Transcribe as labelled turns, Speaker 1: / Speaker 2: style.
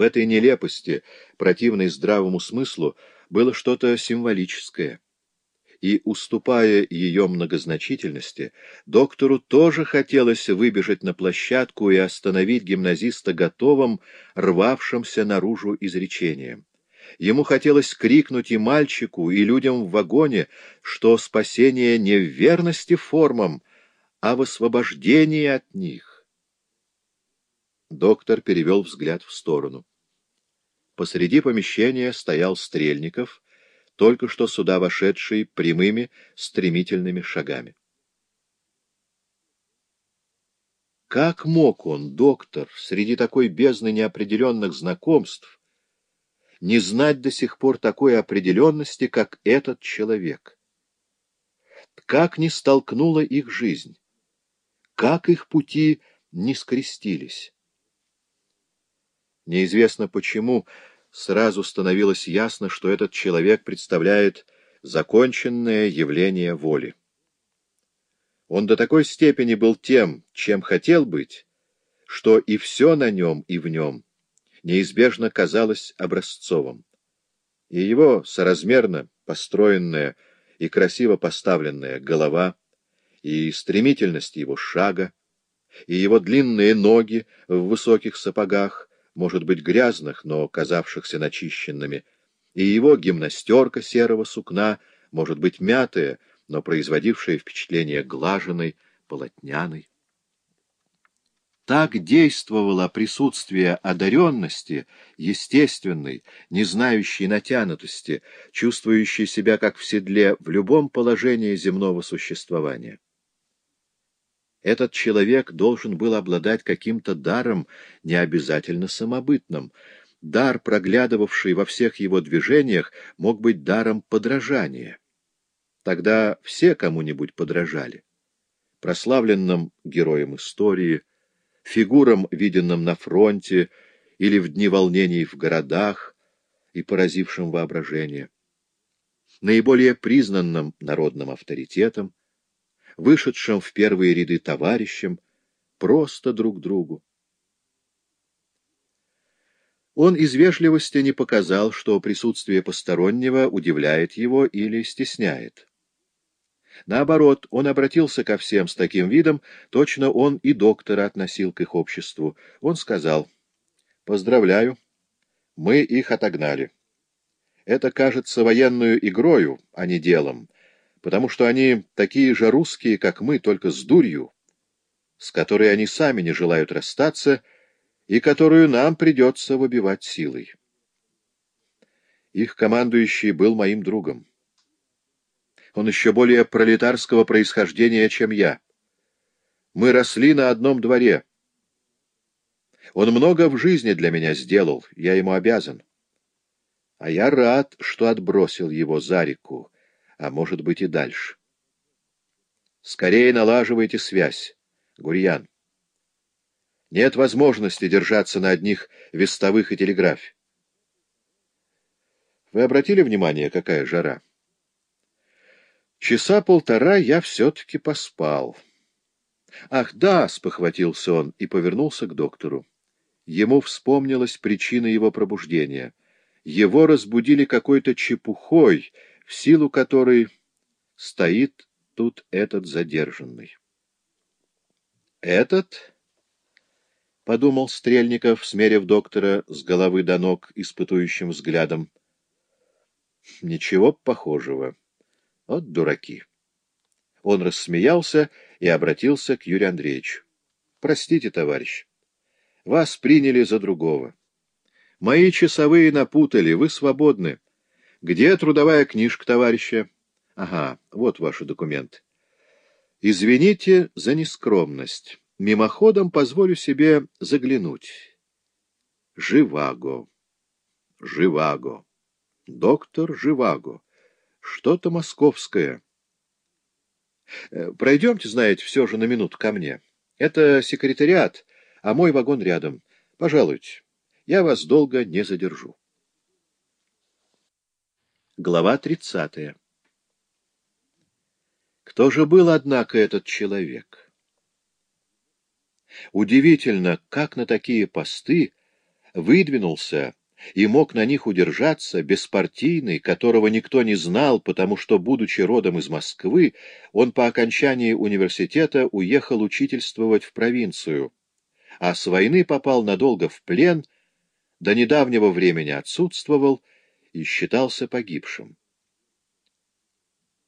Speaker 1: В этой нелепости, противной здравому смыслу, было что-то символическое. И, уступая ее многозначительности, доктору тоже хотелось выбежать на площадку и остановить гимназиста готовым, рвавшимся наружу изречением. Ему хотелось крикнуть и мальчику, и людям в вагоне, что спасение не в верности формам, а в освобождении от них. Доктор перевел взгляд в сторону. Посреди помещения стоял Стрельников, только что сюда вошедший прямыми, стремительными шагами. Как мог он, доктор, среди такой бездны неопределенных знакомств, не знать до сих пор такой определенности, как этот человек? Как не столкнула их жизнь? Как их пути не скрестились? Неизвестно почему, сразу становилось ясно, что этот человек представляет законченное явление воли. Он до такой степени был тем, чем хотел быть, что и все на нем и в нем неизбежно казалось образцовым. И его соразмерно построенная и красиво поставленная голова, и стремительность его шага, и его длинные ноги в высоких сапогах, может быть, грязных, но казавшихся начищенными, и его гимнастерка серого сукна, может быть, мятая, но производившая впечатление глаженной, полотняной. Так действовало присутствие одаренности, естественной, не знающей натянутости, чувствующей себя как в седле в любом положении земного существования. Этот человек должен был обладать каким-то даром, не обязательно самобытным. Дар, проглядывавший во всех его движениях, мог быть даром подражания. Тогда все кому-нибудь подражали. Прославленным героям истории, фигурам, виденным на фронте или в дни волнений в городах и поразившим воображение, наиболее признанным народным авторитетом, вышедшим в первые ряды товарищам, просто друг другу. Он из вежливости не показал, что присутствие постороннего удивляет его или стесняет. Наоборот, он обратился ко всем с таким видом, точно он и доктора относил к их обществу. Он сказал, «Поздравляю, мы их отогнали. Это кажется военную игрою, а не делом, потому что они такие же русские, как мы, только с дурью, с которой они сами не желают расстаться и которую нам придется выбивать силой. Их командующий был моим другом. Он еще более пролетарского происхождения, чем я. Мы росли на одном дворе. Он много в жизни для меня сделал, я ему обязан. А я рад, что отбросил его за реку, а может быть и дальше. Скорее налаживайте связь, Гурьян. Нет возможности держаться на одних вестовых и телеграфе. Вы обратили внимание, какая жара? Часа полтора я все-таки поспал. Ах, да, спохватился он и повернулся к доктору. Ему вспомнилась причина его пробуждения. Его разбудили какой-то чепухой, в силу которой стоит тут этот задержанный. «Этот?» — подумал Стрельников, смерив доктора с головы до ног испытующим взглядом. «Ничего похожего. Вот дураки». Он рассмеялся и обратился к Юрию Андреевичу. «Простите, товарищ, вас приняли за другого. Мои часовые напутали, вы свободны». Где трудовая книжка, товарища? Ага, вот ваши документы. Извините за нескромность. Мимоходом позволю себе заглянуть. Живаго. Живаго. Доктор Живаго. Что-то московское. Э, пройдемте, знаете, все же на минуту ко мне. Это секретариат, а мой вагон рядом. Пожалуйте, я вас долго не задержу. Глава 30. Кто же был, однако, этот человек? Удивительно, как на такие посты выдвинулся и мог на них удержаться, беспартийный, которого никто не знал, потому что, будучи родом из Москвы, он по окончании университета уехал учительствовать в провинцию, а с войны попал надолго в плен, до недавнего времени отсутствовал и считался погибшим.